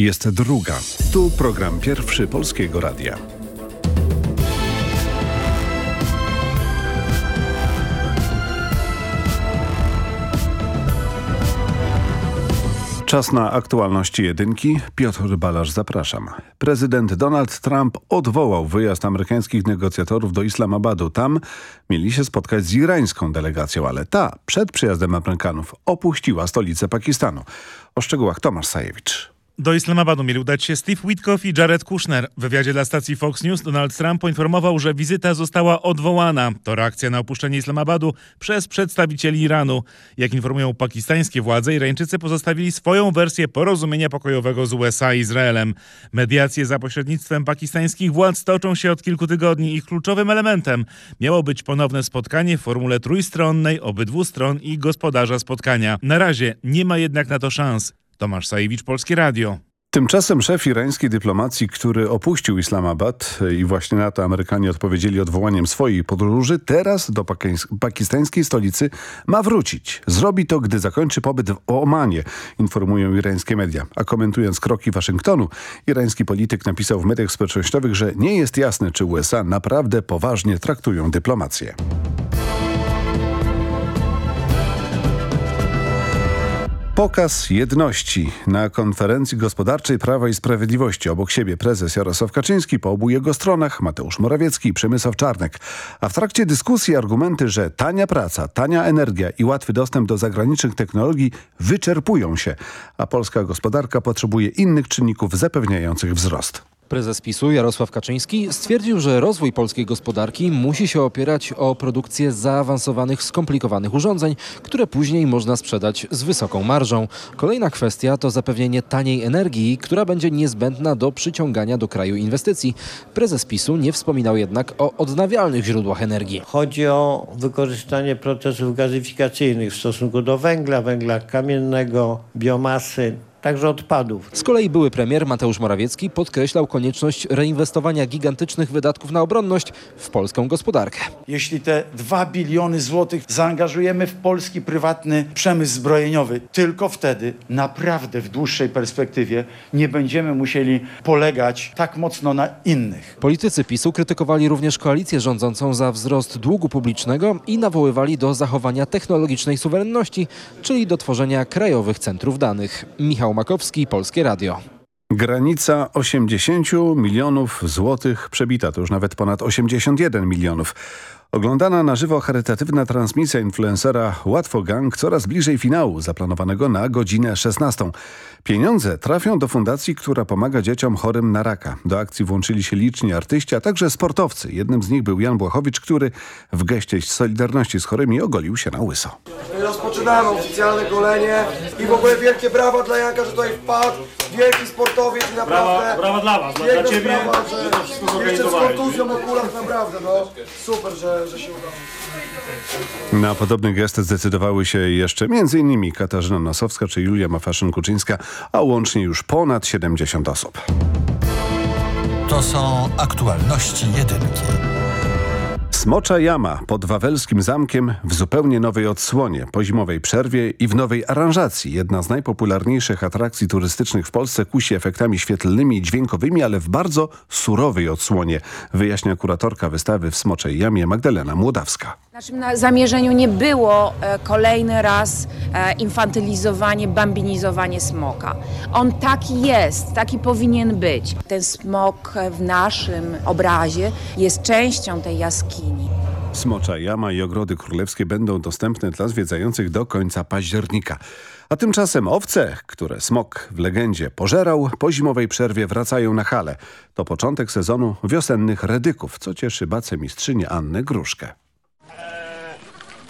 Jest druga. Tu program pierwszy Polskiego Radia. Czas na aktualności jedynki. Piotr Balasz, zapraszam. Prezydent Donald Trump odwołał wyjazd amerykańskich negocjatorów do Islamabadu. Tam mieli się spotkać z irańską delegacją, ale ta przed przyjazdem Amerykanów opuściła stolicę Pakistanu. O szczegółach Tomasz Sajewicz. Do Islamabadu mieli udać się Steve Witkoff i Jared Kushner. W wywiadzie dla stacji Fox News Donald Trump poinformował, że wizyta została odwołana. To reakcja na opuszczenie Islamabadu przez przedstawicieli Iranu. Jak informują pakistańskie władze, Irańczycy pozostawili swoją wersję porozumienia pokojowego z USA i Izraelem. Mediacje za pośrednictwem pakistańskich władz toczą się od kilku tygodni. Ich kluczowym elementem miało być ponowne spotkanie w formule trójstronnej obydwu stron i gospodarza spotkania. Na razie nie ma jednak na to szans. Tomasz Sajewicz, Polskie Radio. Tymczasem szef irańskiej dyplomacji, który opuścił Islamabad i właśnie na to Amerykanie odpowiedzieli odwołaniem swojej podróży, teraz do pakistańskiej stolicy ma wrócić. Zrobi to, gdy zakończy pobyt w Omanie, informują irańskie media. A komentując kroki Waszyngtonu, irański polityk napisał w mediach społecznościowych, że nie jest jasne, czy USA naprawdę poważnie traktują dyplomację. Pokaz jedności na konferencji gospodarczej Prawa i Sprawiedliwości. Obok siebie prezes Jarosław Kaczyński, po obu jego stronach Mateusz Morawiecki i Przemysław Czarnek. A w trakcie dyskusji argumenty, że tania praca, tania energia i łatwy dostęp do zagranicznych technologii wyczerpują się, a polska gospodarka potrzebuje innych czynników zapewniających wzrost. Prezes PiSu Jarosław Kaczyński stwierdził, że rozwój polskiej gospodarki musi się opierać o produkcję zaawansowanych, skomplikowanych urządzeń, które później można sprzedać z wysoką marżą. Kolejna kwestia to zapewnienie taniej energii, która będzie niezbędna do przyciągania do kraju inwestycji. Prezes PiSu nie wspominał jednak o odnawialnych źródłach energii. Chodzi o wykorzystanie procesów gazyfikacyjnych w stosunku do węgla, węgla kamiennego, biomasy, także odpadów. Z kolei były premier Mateusz Morawiecki podkreślał konieczność reinwestowania gigantycznych wydatków na obronność w polską gospodarkę. Jeśli te 2 biliony złotych zaangażujemy w polski prywatny przemysł zbrojeniowy, tylko wtedy naprawdę w dłuższej perspektywie nie będziemy musieli polegać tak mocno na innych. Politycy PiSu krytykowali również koalicję rządzącą za wzrost długu publicznego i nawoływali do zachowania technologicznej suwerenności, czyli do tworzenia krajowych centrów danych. Michał Michał Makowski, Polskie Radio. Granica 80 milionów złotych przebita, to już nawet ponad 81 milionów. Oglądana na żywo charytatywna transmisja influencera Łatwo Gang coraz bliżej finału, zaplanowanego na godzinę 16. Pieniądze trafią do fundacji, która pomaga dzieciom chorym na raka. Do akcji włączyli się liczni artyści, a także sportowcy. Jednym z nich był Jan Błachowicz, który w geście solidarności z chorymi ogolił się na łyso. Rozpoczynamy oficjalne golenie i w ogóle wielkie brawa dla Janka, że tutaj wpadł. Wielki sportowiec i naprawdę... Brawa, brawa dla was, dla ciebie, sprawa, że, że jeszcze z kontuzją okulat naprawdę, no. Super, że, że się udało. Na podobny gest zdecydowały się jeszcze m.in. Katarzyna Nosowska czy Julia Mafaszyn-Kuczyńska, a łącznie już ponad 70 osób. To są aktualności jedynki. Smocza Jama pod Wawelskim Zamkiem w zupełnie nowej odsłonie, po zimowej przerwie i w nowej aranżacji. Jedna z najpopularniejszych atrakcji turystycznych w Polsce kusi efektami świetlnymi i dźwiękowymi, ale w bardzo surowej odsłonie, wyjaśnia kuratorka wystawy w Smoczej Jamie Magdalena Młodawska. Naszym zamierzeniu nie było e, kolejny raz e, infantylizowanie, bambinizowanie smoka. On taki jest, taki powinien być. Ten smok w naszym obrazie jest częścią tej jaskini. Smocza Jama i Ogrody Królewskie będą dostępne dla zwiedzających do końca października. A tymczasem owce, które smok w legendzie pożerał, po zimowej przerwie wracają na hale. To początek sezonu wiosennych redyków, co cieszy bacę mistrzynię Annę Gruszkę.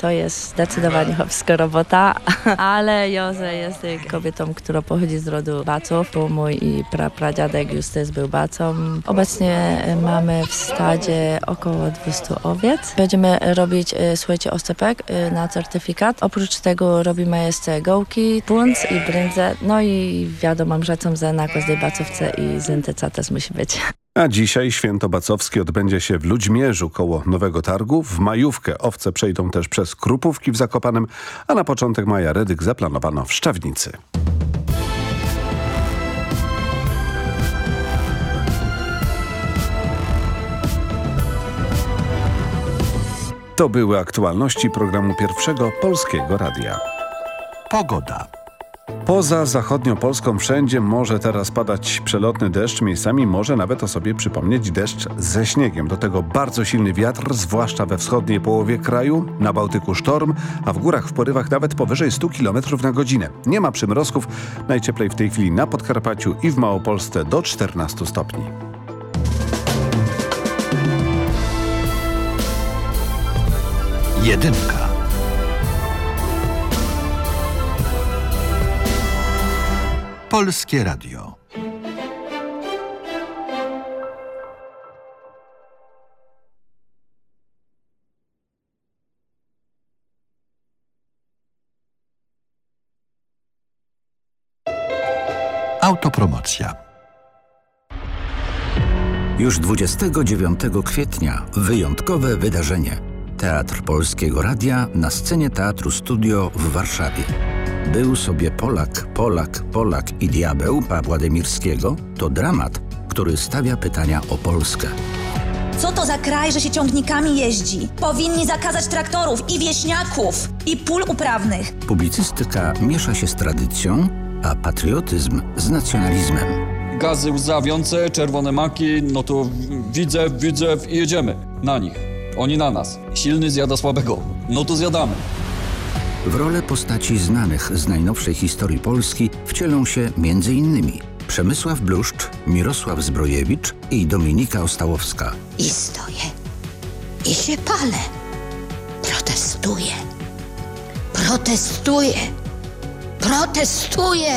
To jest zdecydowanie chłopska robota, ale Joze jest kobietą, która pochodzi z rodu Baców, bo mój i pra, pradziadek Justys był Bacą. Obecnie mamy w stadzie około 200 owiec. Będziemy robić, e, słuchajcie, oscypek e, na certyfikat. Oprócz tego robimy jeszcze gołki, punc i brędzę. No i wiadomo, że że na każdej bacówce i zyntyca też musi być. A dzisiaj święto Bacowskie odbędzie się w Ludźmierzu koło Nowego Targu. W majówkę owce przejdą też przez Krupówki w Zakopanem, a na początek maja Redyk zaplanowano w Szczawnicy. To były aktualności programu Pierwszego Polskiego Radia. Pogoda. Poza zachodnią Polską wszędzie może teraz padać przelotny deszcz, miejscami może nawet o sobie przypomnieć deszcz ze śniegiem. Do tego bardzo silny wiatr, zwłaszcza we wschodniej połowie kraju, na Bałtyku sztorm, a w górach w porywach nawet powyżej 100 km na godzinę. Nie ma przymrozków, najcieplej w tej chwili na Podkarpaciu i w Małopolsce do 14 stopni. Jedynka. Polskie Radio. Autopromocja. Już 29 kwietnia wyjątkowe wydarzenie. Teatr Polskiego Radia na scenie Teatru Studio w Warszawie. Był sobie Polak, Polak, Polak i diabeł Pawła Demirskiego to dramat, który stawia pytania o Polskę. Co to za kraj, że się ciągnikami jeździ? Powinni zakazać traktorów i wieśniaków, i pól uprawnych. Publicystyka miesza się z tradycją, a patriotyzm z nacjonalizmem. Gazy łzawiące, czerwone maki, no to widzę, widzę i jedziemy na nich. Oni na nas. Silny zjada słabego. No to zjadamy. W rolę postaci znanych z najnowszej historii Polski wcielą się m.in. Przemysław Bluszcz, Mirosław Zbrojewicz i Dominika Ostałowska. I stoję. I się palę. Protestuję. Protestuję. Protestuję.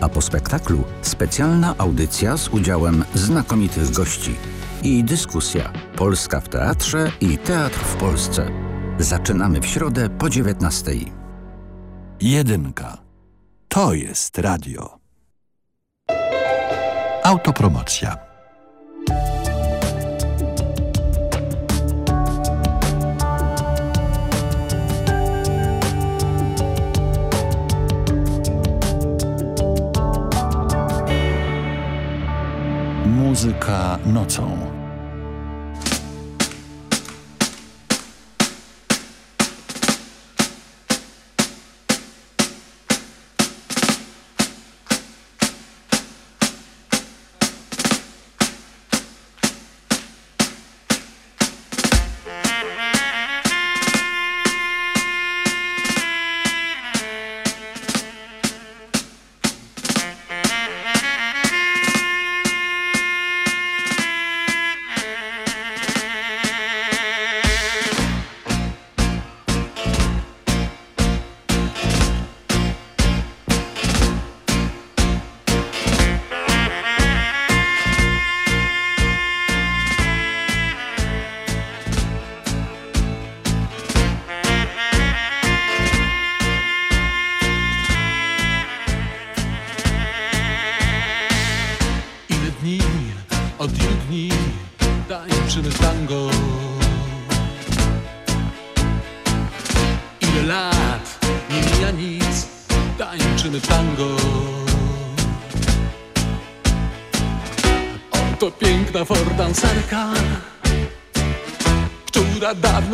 A po spektaklu specjalna audycja z udziałem znakomitych gości i dyskusja Polska w teatrze i teatr w Polsce. Zaczynamy w środę po 19. Jedynka. To jest radio. Autopromocja. Muzyka nocą.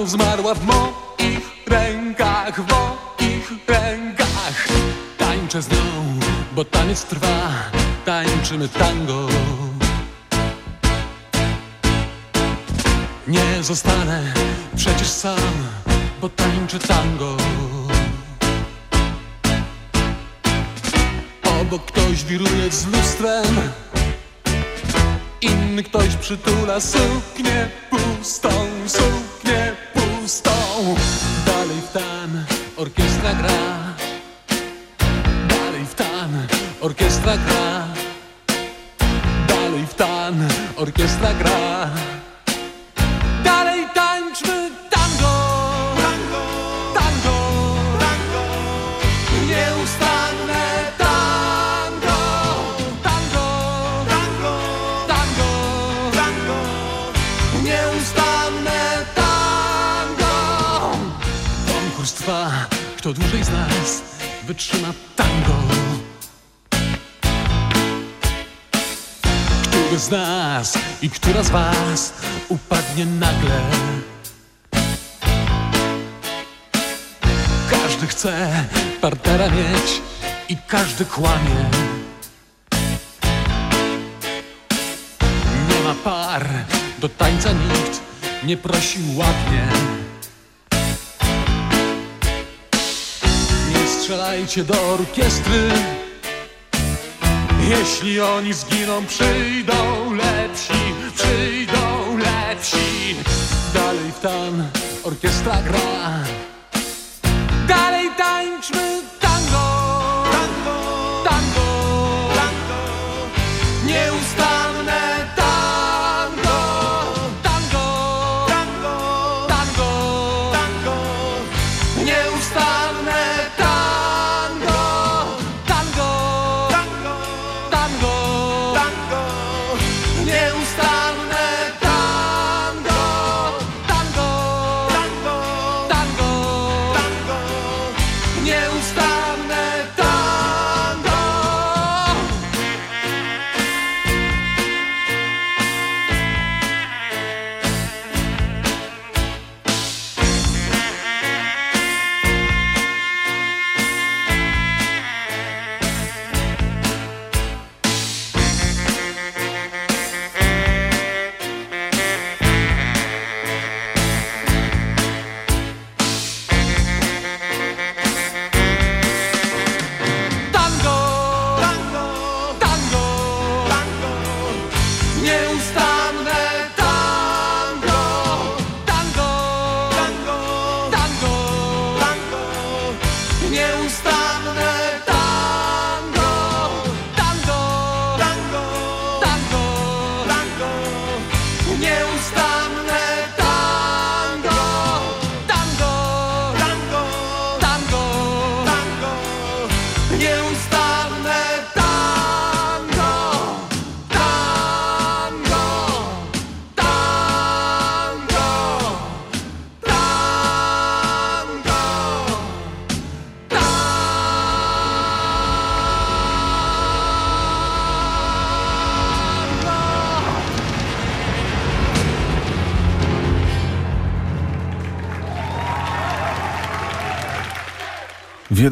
Dawno zmarła w moich rękach, w moich rękach. Tańczę z nią, bo taniec trwa, tańczymy tango. Pustą. Dalej w tan orkiestra gra. Dalej w tan orkiestra gra. Dalej w tan orkiestra gra. Kto dłużej z nas wytrzyma tango. Który z nas i która z was upadnie nagle? chce partnera mieć i każdy kłamie. Nie ma par, do tańca nikt nie prosił ładnie. Strzelajcie do orkiestry, jeśli oni zginą, przyjdą lepsi, przyjdą lepsi. Dalej w tan orkiestra gra. Dalej tańczmy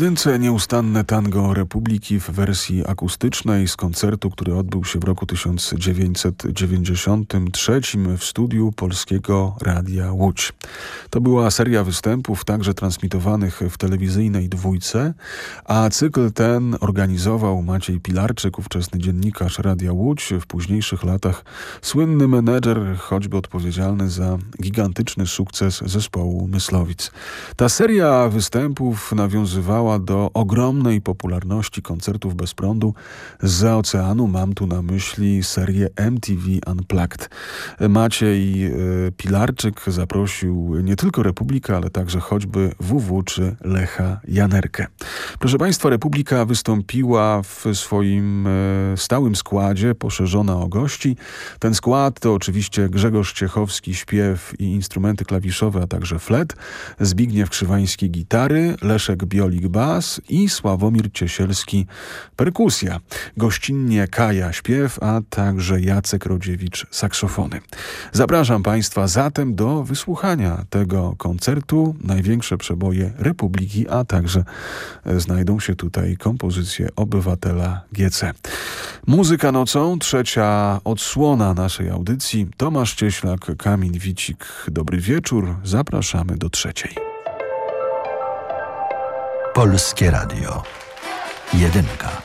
jedynce nieustanne tango Republiki w wersji akustycznej z koncertu, który odbył się w roku 1993 w studiu Polskiego Radia Łódź. To była seria występów, także transmitowanych w telewizyjnej dwójce, a cykl ten organizował Maciej Pilarczyk, ówczesny dziennikarz Radia Łódź, w późniejszych latach słynny menedżer, choćby odpowiedzialny za gigantyczny sukces zespołu Myslowic. Ta seria występów nawiązywała do ogromnej popularności koncertów bez prądu z oceanu. Mam tu na myśli serię MTV Unplugged. Maciej e, Pilarczyk zaprosił nie tylko Republikę, ale także choćby WW czy Lecha Janerkę. Proszę Państwa, Republika wystąpiła w swoim e, stałym składzie, poszerzona o gości. Ten skład to oczywiście Grzegorz Ciechowski, śpiew i instrumenty klawiszowe, a także flet, Zbigniew Krzywański, gitary, Leszek Biolik, bas i Sławomir Ciesielski, perkusja. Gościnnie Kaja, śpiew, a także Jacek Rodziewicz, saksofony. Zapraszam Państwa zatem do wysłuchania tego koncertu. Największe przeboje Republiki, a także e, znajdą się tutaj kompozycje obywatela GC. Muzyka nocą, trzecia odsłona naszej audycji. Tomasz Cieślak, Kamil Wicik. Dobry wieczór. Zapraszamy do trzeciej. Polskie Radio. Jedynka.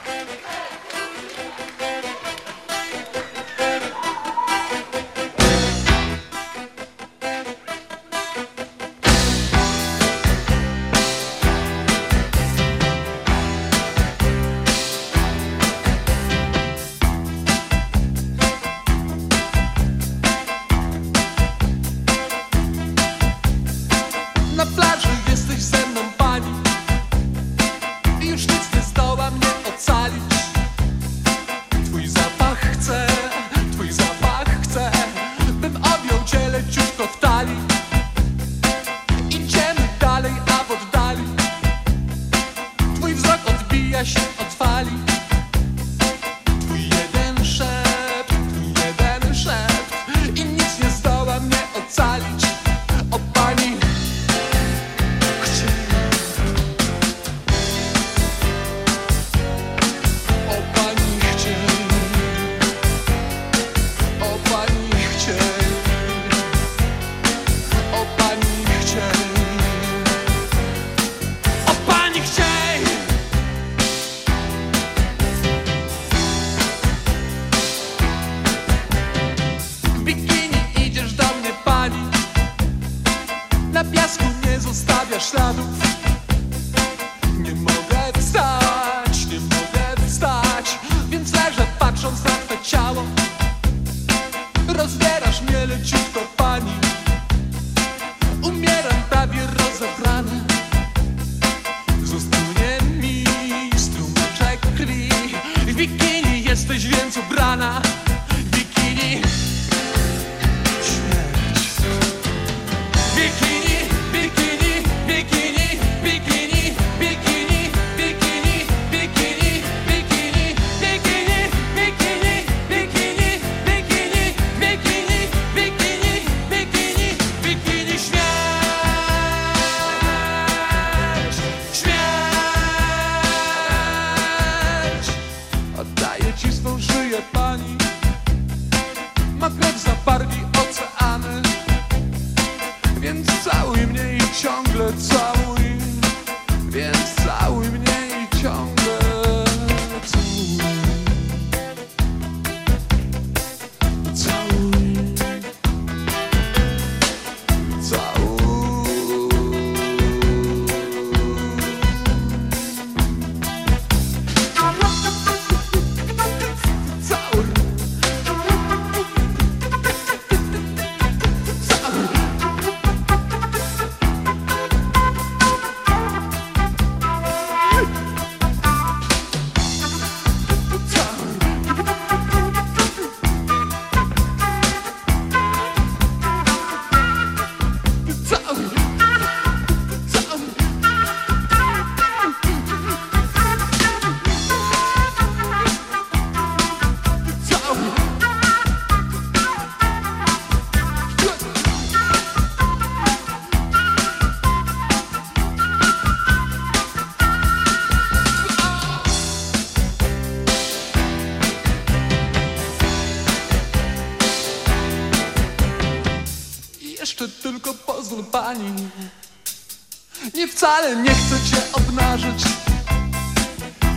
Wcale nie chcę cię obnażyć.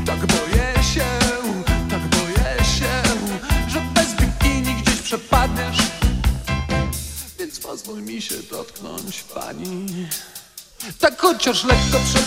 Tak boję się, tak boję się Że bez bikini gdzieś przepadniesz. Więc pozwól mi się dotknąć pani. Tak chociaż lekko przepadniesz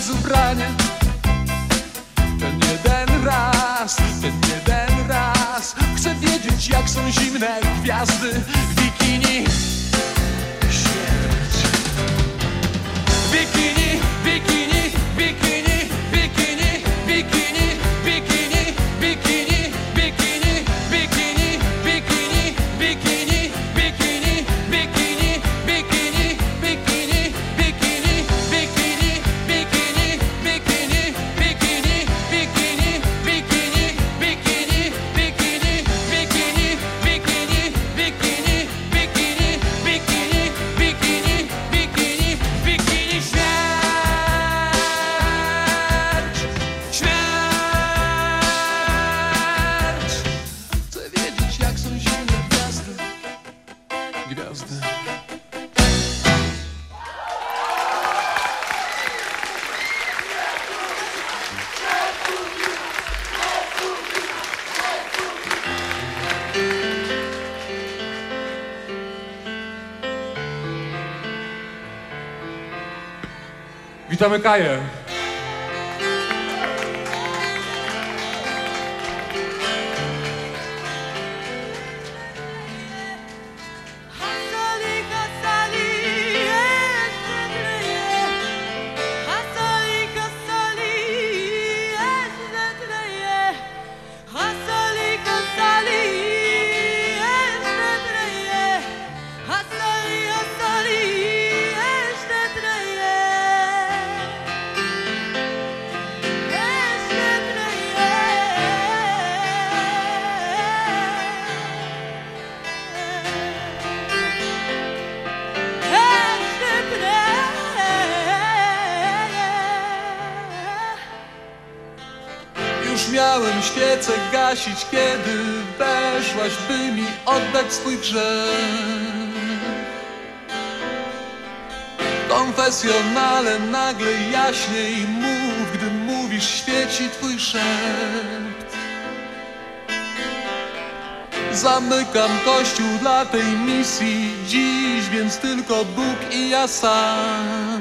Então, Micaia. wyznać swój grzech. Konfesjonale nagle jaśniej mów, gdy mówisz, świeci twój szept. Zamykam kościół dla tej misji dziś, więc tylko Bóg i ja sam.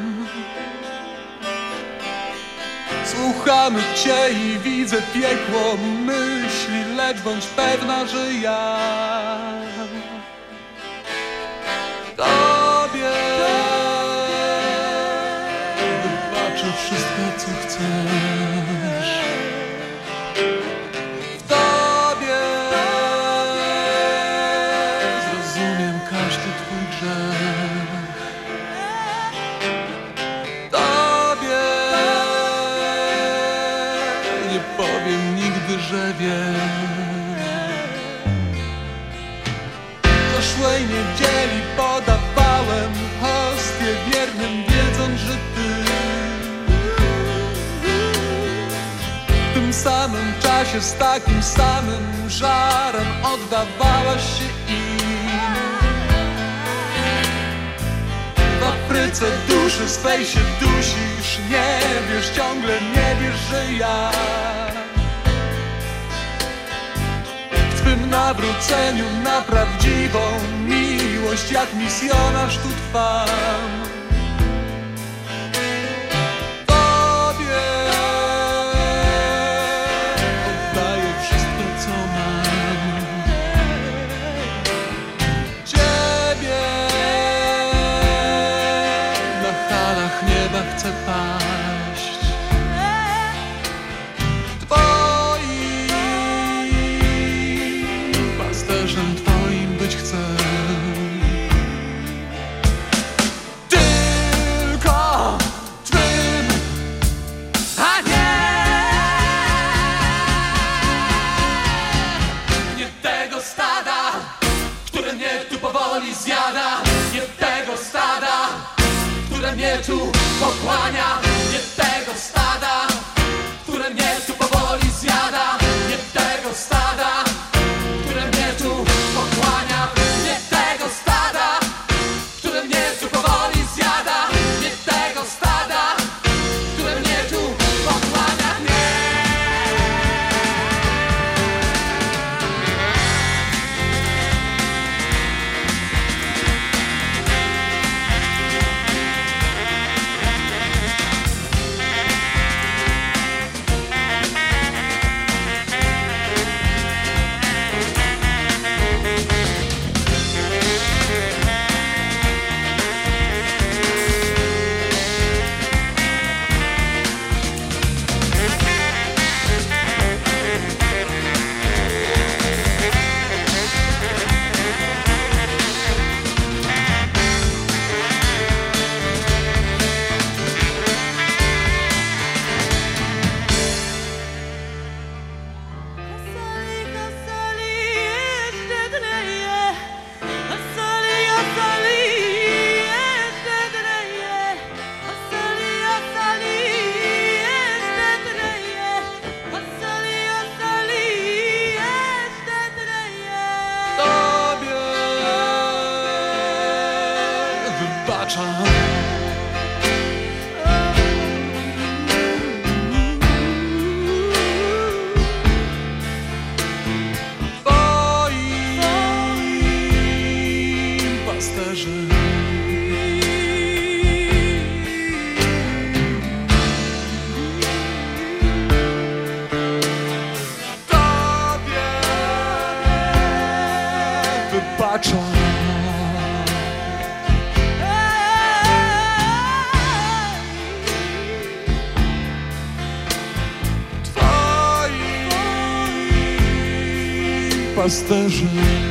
Słuchamy Cię i widzę piekło myśli, lecz bądź pewna, że ja czasie z takim samym żarem oddawałaś się im. W Afryce duszy swej się dusisz, nie wiesz, ciągle nie wiesz, że ja w twym nawróceniu na prawdziwą miłość jak misjonarz tu trwam. Stada, które mnie tu powoli zjada Nie tego stada, które mnie tu pochłania пассажир.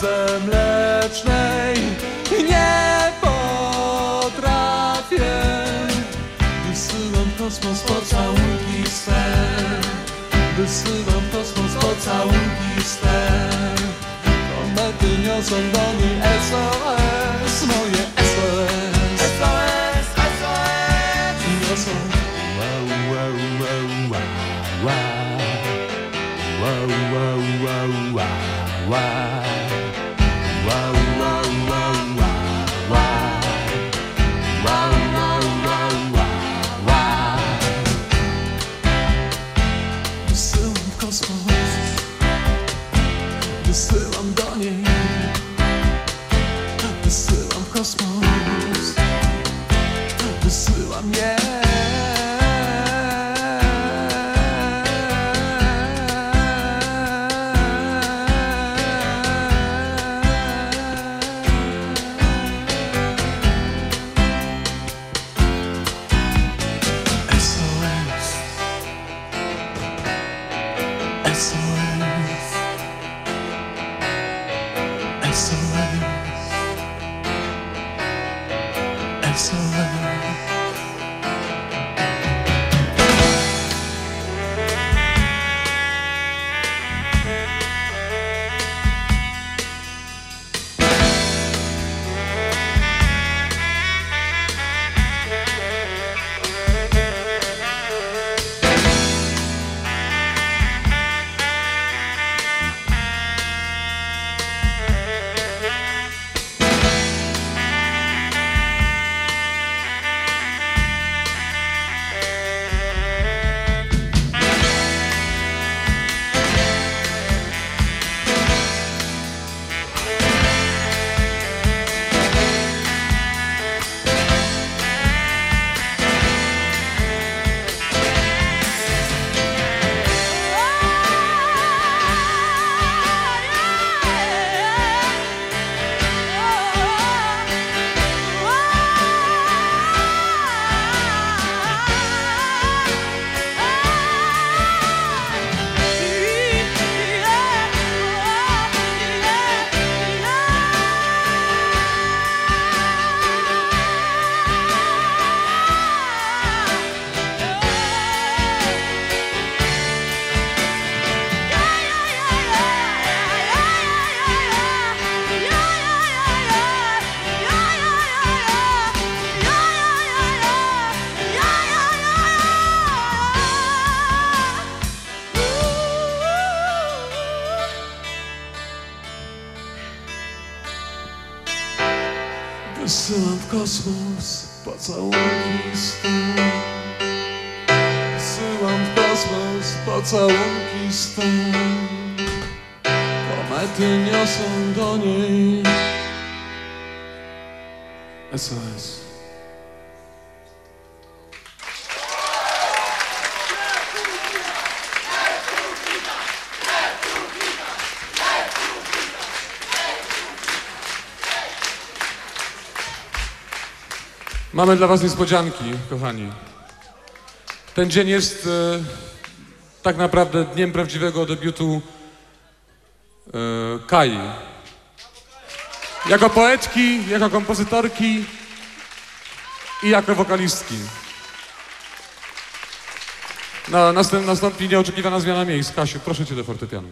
Drodze mlecznej nie potrafię. Wysyłam kosmos pocałunki swe Wysyłam kosmos pocałunki swe Komety niosą do niej SOS Mamy dla Was niespodzianki, kochani. Ten dzień jest e, tak naprawdę dniem prawdziwego debiutu e, Kai. Jako poetki, jako kompozytorki, i jako wokalistki. No, następ, nastąpi nieoczekiwana zmiana miejsc. Kasiu, proszę cię do fortepianu.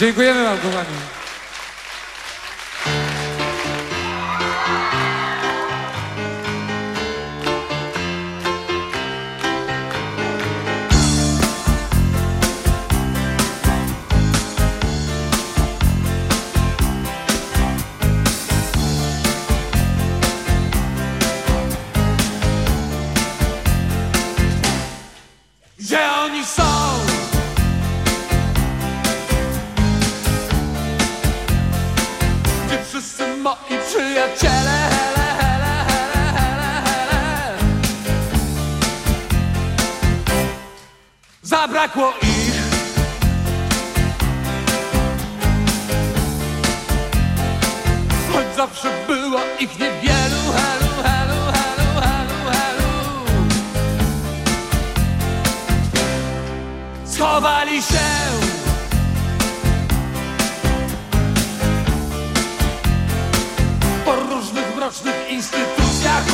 Dziękujemy wam, kochani. Naocznych instytucjach,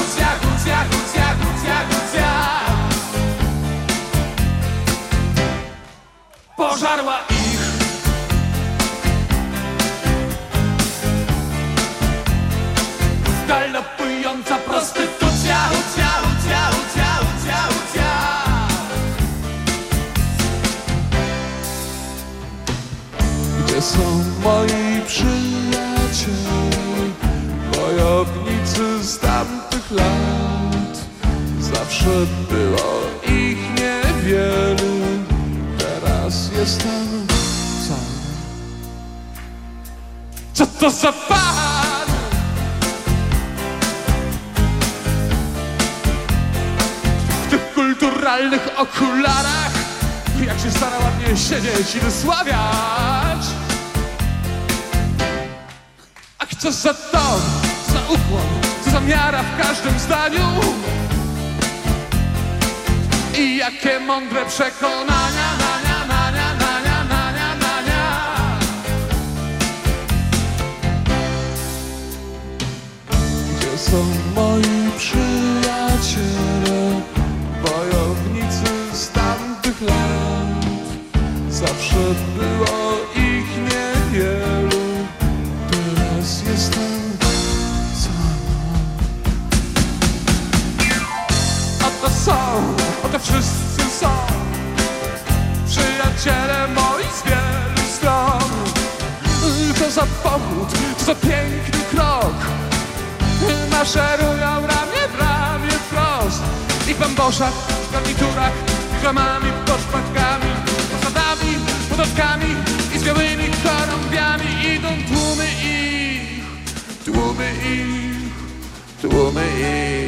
to za pan? W tych kulturalnych okularach Jak się stara ładnie siedzieć i wysławiać. A co za to, za ukłon, co za miara w każdym zdaniu? I jakie mądre przekonania, są moi przyjaciele, wojownicy z tamtych lat? Zawsze było ich niewielu, teraz jestem sam. Oto są, oto wszyscy są Przyjaciele moi z wielu stron To za powód, to za piękny krok Maszerują ramię w ramię wprost. I w bamboszach, w garniturach, klamami, pod szpatkami Posadami, podatkami i z białymi chorągwiami Idą tłumy ich, tłumy ich, tłumy ich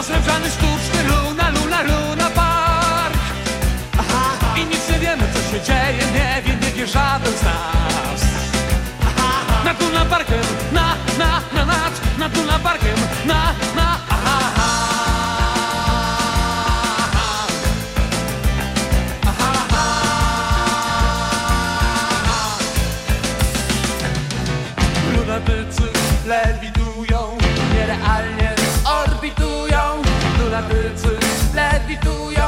posrebrzany sztuczny Luna, Luna, Luna Park Aha. I nic nie wiemy, co się dzieje Nie wie, nie wie żaden z nas Aha. Nad Luna Parkiem, na, na, na, nad Nad Luna Parkiem tu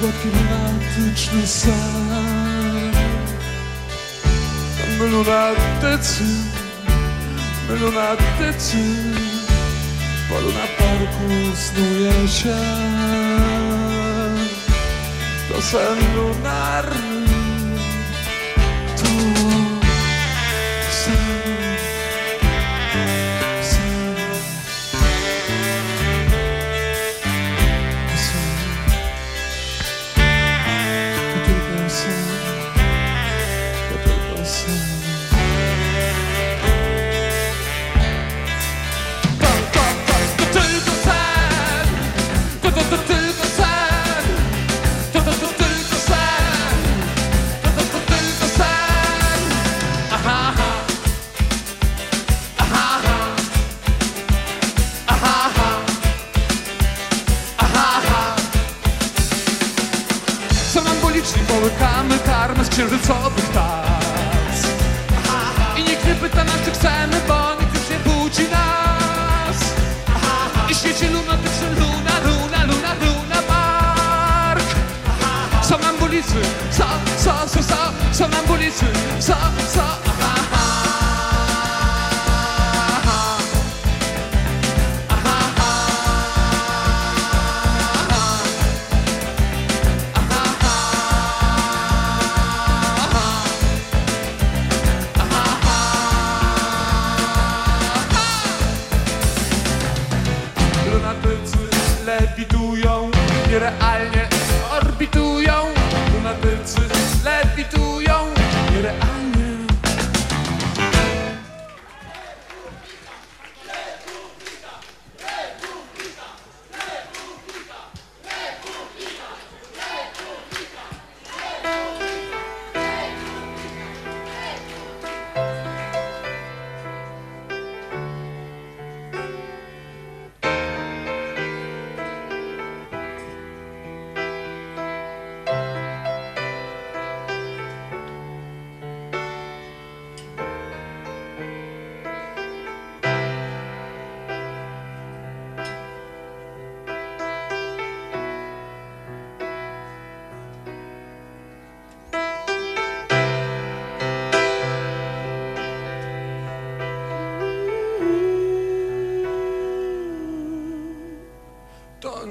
Słodki romantyczny sen. My lunatycy, my lunatycy W polu na parku snuje się. To sen lunarny. sun.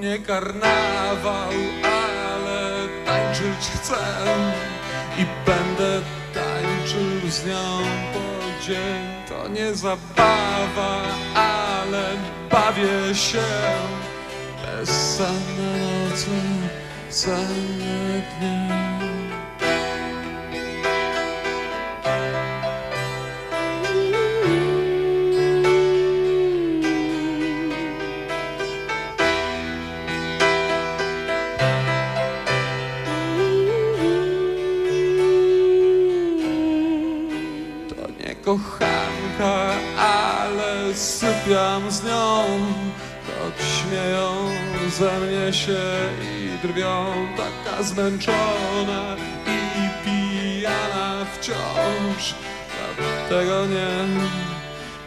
Nie karnawał, ale tańczyć chcę i będę tańczył z nią po dzień. To nie zabawa, ale bawię się bezsenne noce, senne. Się i drwią Taka zmęczona i pijana wciąż. Dlatego nie,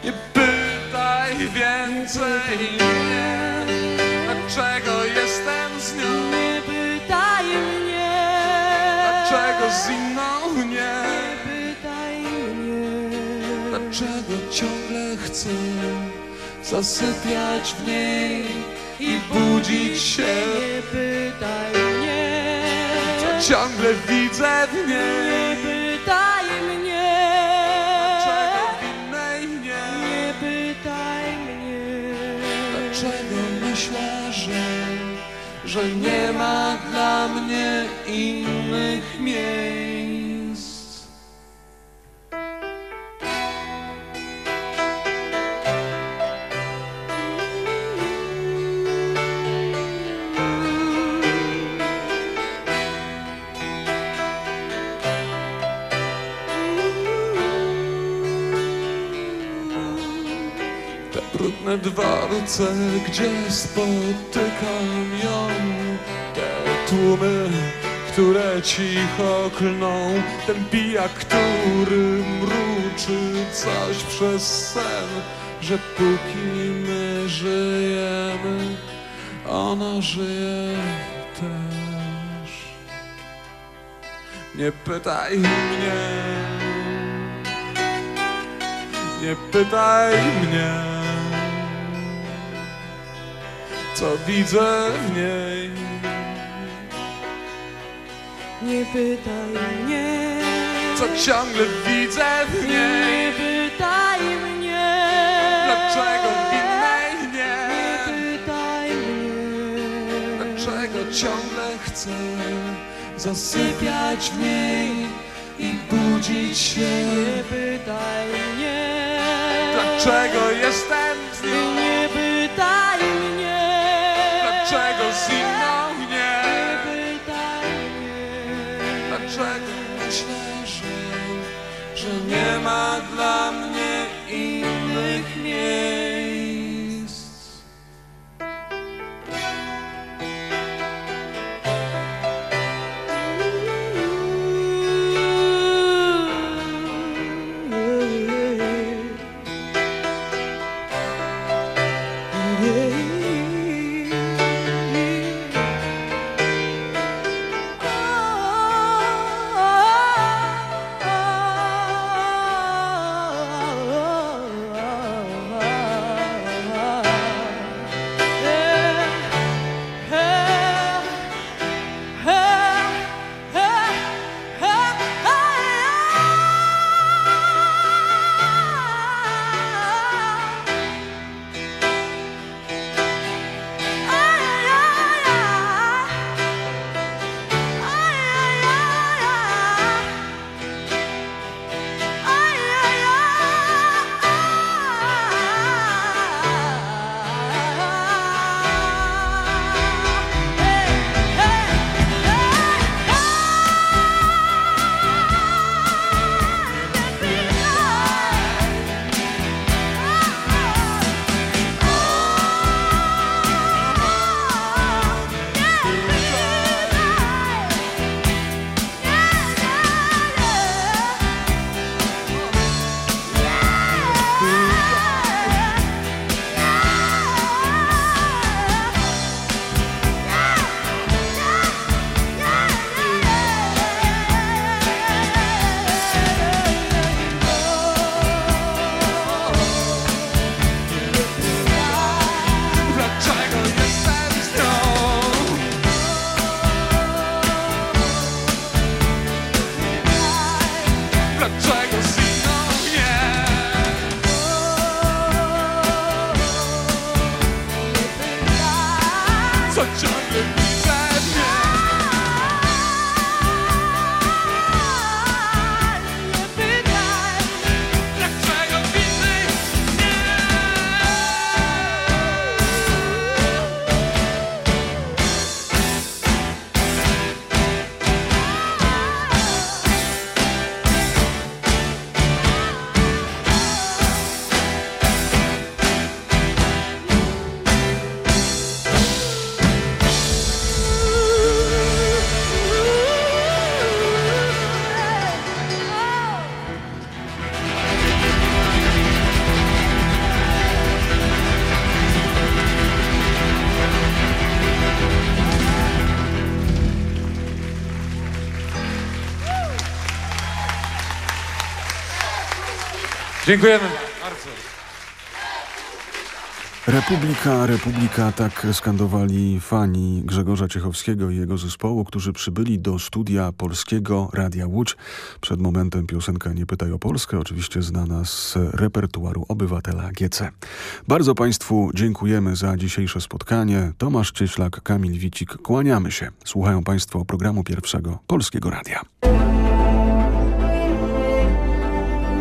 nie pytaj więcej mnie Dlaczego jestem z nią? Nie pytaj mnie, Dlaczego z inną nie pytaj mnie. Dlaczego ciągle chcę zasypiać w niej i budzić się? Nie pytaj mnie, Co ciągle widzę w nie niej? Brudne dworce, gdzie spotykam ją. Te tłumy, które cicho klną Ten pijak, który mruczy coś przez sen Że póki my żyjemy, ona żyje też. Nie pytaj mnie. Nie pytaj mnie, co widzę w niej. Nie pytaj mnie, Co ciągle widzę w nie niej. pytaj mnie. Dlaczego w innej nie? Nie pytaj mnie, Dlaczego ciągle chcę zasypiać w niej i budzić się? nie pytaj mnie. Dlaczego jestem z nią? Dziękujemy bardzo. Republika, Republika, tak skandowali fani Grzegorza Ciechowskiego i jego zespołu, którzy przybyli do studia Polskiego Radia Łódź. Przed momentem piosenka Nie pytaj o Polskę, oczywiście znana z repertuaru obywatela GC. Bardzo Państwu dziękujemy za dzisiejsze spotkanie. Tomasz Cieślak, Kamil Wicik, kłaniamy się. Słuchają Państwo programu pierwszego Polskiego Radia.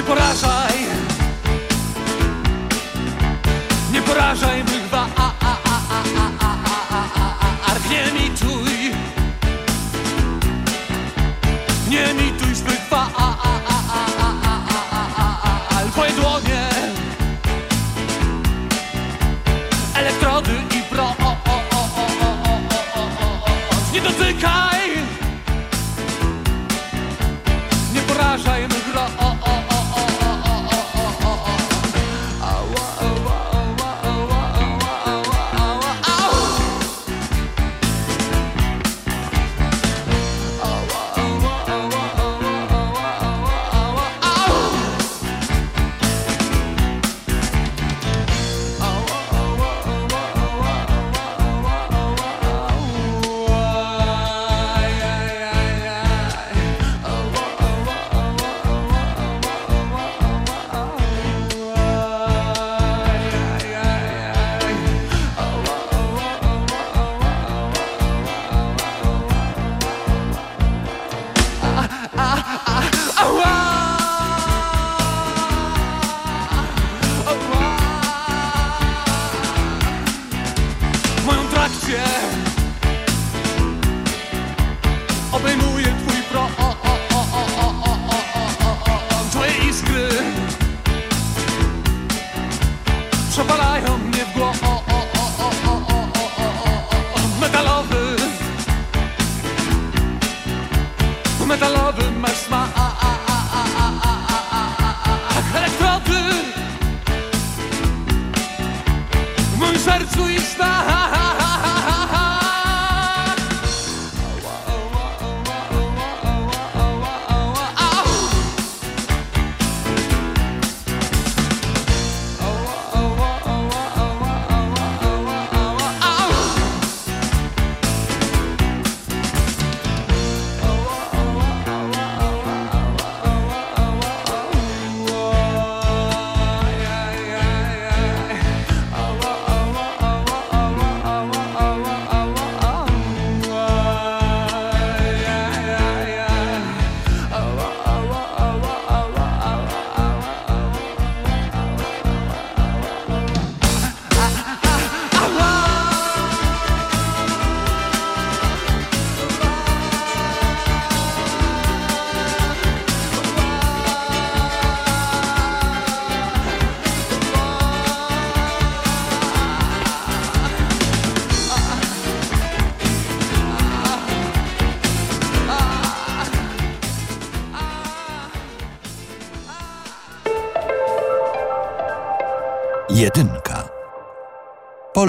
Por porażaj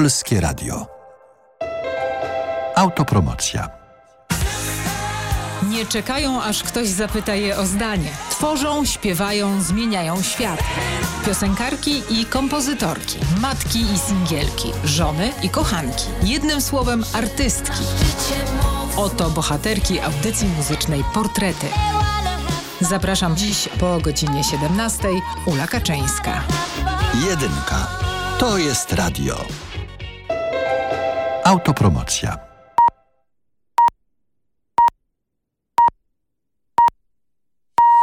Polskie Radio. Autopromocja. Nie czekają, aż ktoś zapyta je o zdanie. Tworzą, śpiewają, zmieniają świat. Piosenkarki i kompozytorki, matki i singielki, żony i kochanki. Jednym słowem artystki. Oto bohaterki audycji muzycznej Portrety. Zapraszam dziś po godzinie 17. Ula Kaczyńska. Jedynka. To jest radio. Autopromocja.